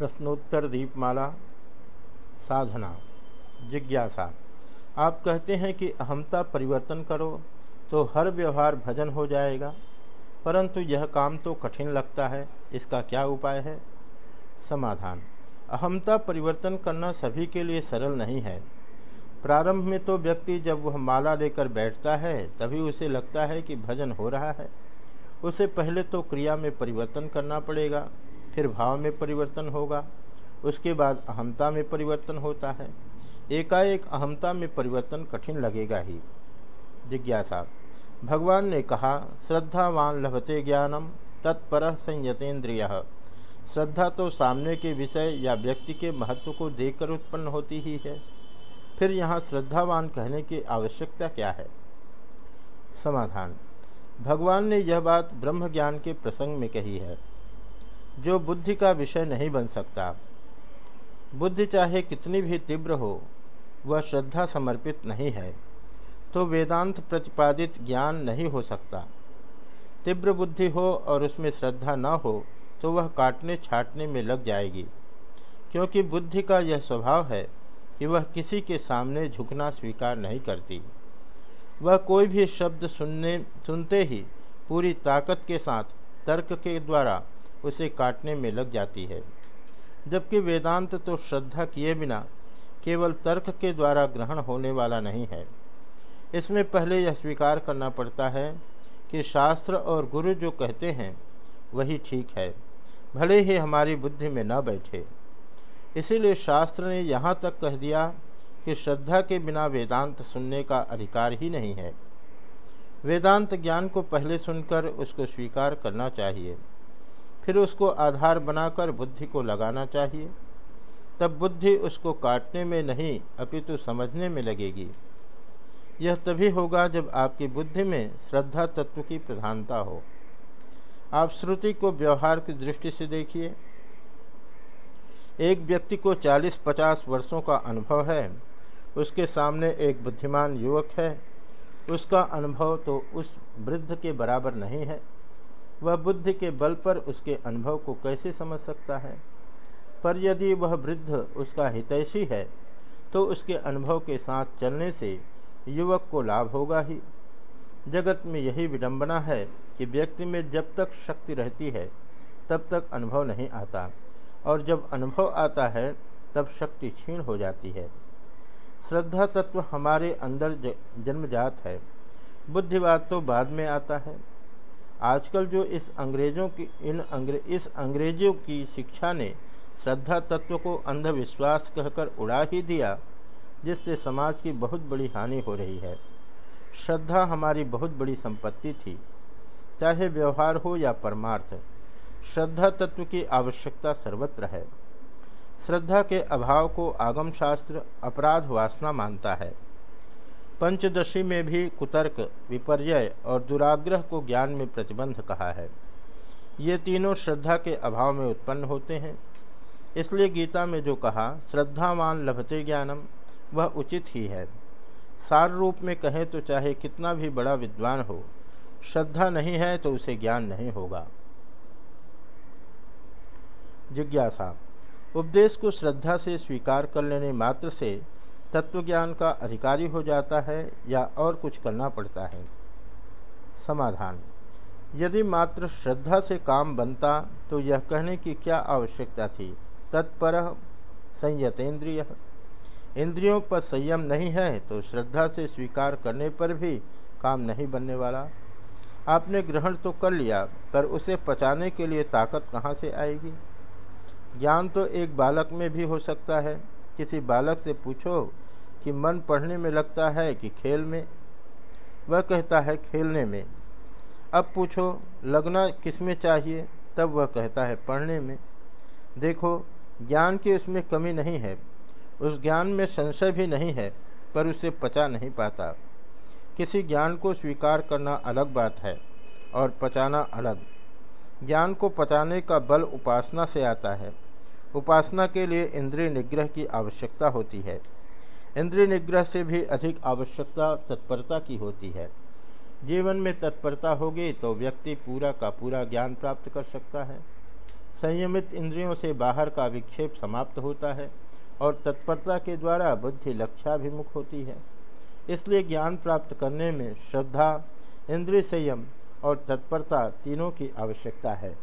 प्रश्नोत्तर दीपमाला, साधना, जिज्ञासा। आप कहते हैं कि अहमता परिवर्तन करो तो हर व्यवहार भजन हो जाएगा, परंतु यह काम तो कठिन लगता है, इसका क्या उपाय है? समाधान। अहमता परिवर्तन करना सभी के लिए सरल नहीं है। प्रारंभ में तो व्यक्ति जब वह माला लेकर बैठता है, तभी उसे लगता है कि भजन हो रहा है। उसे पहले तो क्रिया में परिवर्तन करना पड़ेगा। फिर भाव में परिवर्तन होगा। उसके बाद अहमता में परिवर्तन होता है। एकाएक अहमता में परिवर्तन कठिन लगेगा ही। जिज्ञासा। भगवान ने कहा, श्रद्धावान लभते ज्ञानम, तत्पर संयतेन्द्रिय। श्रद्धा तो सामने के विषय या व्यक्ति के महत्व को देखकर उत्पन्न होती ही है। फिर यहाँ श्रद्धावान कहने की आवश्यकता क्या है? समाधान। भगवान ने यह बात ब्रह्म ज्ञान के प्रसंग में कही है। जो बुद्धि का विषय नहीं बन सकता। बुद्धि चाहे कितनी भी तीव्र हो, वह श्रद्धा समर्पित नहीं है तो वेदांत प्रतिपादित ज्ञान नहीं हो सकता। तीव्र बुद्धि हो और उसमें श्रद्धा न हो तो वह काटने छाटने में लग जाएगी, क्योंकि बुद्धि का यह स्वभाव है कि वह किसी के सामने झुकना स्वीकार नहीं करती। वह कोई भी शब्द सुनने, सुनते ही पूरी ताकत के साथ, तर्क के द्वारा उसे काटने में लग जाती है। जबकि वेदांत तो श्रद्धा किए बिना केवल तर्क के द्वारा ग्रहण होने वाला नहीं है। इसमें पहले यह स्वीकार करना पड़ता है कि शास्त्र और गुरु जो कहते हैं, वही ठीक है, भले ही हमारी बुद्धि में न बैठे। इसीलिए शास्त्र ने यहाँ तक कह दिया कि श्रद्धा के बिना वेदांत सुनने का अधिकार ही नहीं है। वेदांत ज्ञान को पहले सुनकर उसको स्वीकार करना चाहिए। फिर उसको आधार बनाकर बुद्धि को लगाना चाहिए। तब बुद्धि उसको काटने में नहीं, अपितु समझने में लगेगी। यह तभी होगा जब आपकी बुद्धि में श्रद्धा तत्व की प्रधानता हो। आप श्रुति को व्यवहार की दृष्टि से देखिए। एक व्यक्ति को 40-50 वर्षों का अनुभव है। उसके सामने एक बुद्धिमान युवक है। उसका अनुभव तो उस वृद्ध के बराबर नहीं है। वह बुद्धि के बल पर उसके अनुभव को कैसे समझ सकता है? पर यदि वह वृद्ध उसका हितैषी है तो उसके अनुभव के साथ चलने से युवक को लाभ होगा ही। जगत में यही विडंबना है कि व्यक्ति में जब तक शक्ति रहती है, तब तक अनुभव नहीं आता, और जब अनुभव आता है, तब शक्ति क्षीण हो जाती है। श्रद्धा तत्व हमारे अंदर जन्मजात है। बुद्धिवाद तो बाद में आता है। आजकल जो इस अंग्रेज़ों की, इन अंग्रे, इस अंग्रेज़ों की शिक्षा ने श्रद्धा तत्व को अंधविश्वास कहकर उड़ा ही दिया, जिससे समाज की बहुत बड़ी हानि हो रही है। श्रद्धा हमारी बहुत बड़ी संपत्ति थी, चाहे व्यवहार हो या परमार्थ, श्रद्धा तत्व की आवश्यकता सर्वत्र है। श्रद्धा के अभाव को आगम शास्त्र अपराध वासना मानता है। पंचदशी में भी कुतर्क विपर्य और दुराग्रह को ज्ञान में प्रतिबंध कहा है। ये तीनों श्रद्धा के अभाव में उत्पन्न होते हैं। इसलिए गीता में जो कहा, श्रद्धावान लभते ज्ञानम वह उचित ही है। सार रूप में कहें तो चाहे कितना भी बड़ा विद्वान हो, श्रद्धा नहीं है तो उसे ज्ञान नहीं होगा। जिज्ञासा, उपदेश को श्रद्धा से स्वीकार कर लेने मात्र से तत्वज्ञान का अधिकारी हो जाता है या और कुछ करना पड़ता है। समाधान। यदि मात्र श्रद्धा से काम बनता तो यह कहने की क्या आवश्यकता थी? तत्पर संयतेंद्रिय इंद्रियों पर संयम नहीं है तो श्रद्धा से स्वीकार करने पर भी काम नहीं बनने वाला। आपने ग्रहण तो कर लिया, पर उसे पचाने के लिए ताकत कहाँ से आएगी? ज्ञान तो एक बालक में भी हो सकता है। किसी बालक से पूछो कि मन पढ़ने में लगता है कि खेल में? वह कहता है, खेलने में। अब पूछो, लगना किसमें चाहिए? तब वह कहता है, पढ़ने में। देखो, ज्ञान की उसमें कमी नहीं है। उस ज्ञान में संशय भी नहीं है, पर उसे पचा नहीं पाता। किसी ज्ञान को स्वीकार करना अलग बात है और पचाना अलग। ज्ञान को पचाने का बल उपासना से आता है। उपासना के लिए इंद्रिय निग्रह की आवश्यकता होती है। इंद्रिय निग्रह से भी अधिक आवश्यकता तत्परता की होती है। जीवन में तत्परता होगी तो व्यक्ति पूरा का पूरा ज्ञान प्राप्त कर सकता है। संयमित इंद्रियों से बाहर का विक्षेप समाप्त होता है और तत्परता के द्वारा बुद्धि लक्ष्याभिमुख होती है। इसलिए ज्ञान प्राप्त करने में श्रद्धा, इंद्रिय संयम और तत्परता तीनों की आवश्यकता है।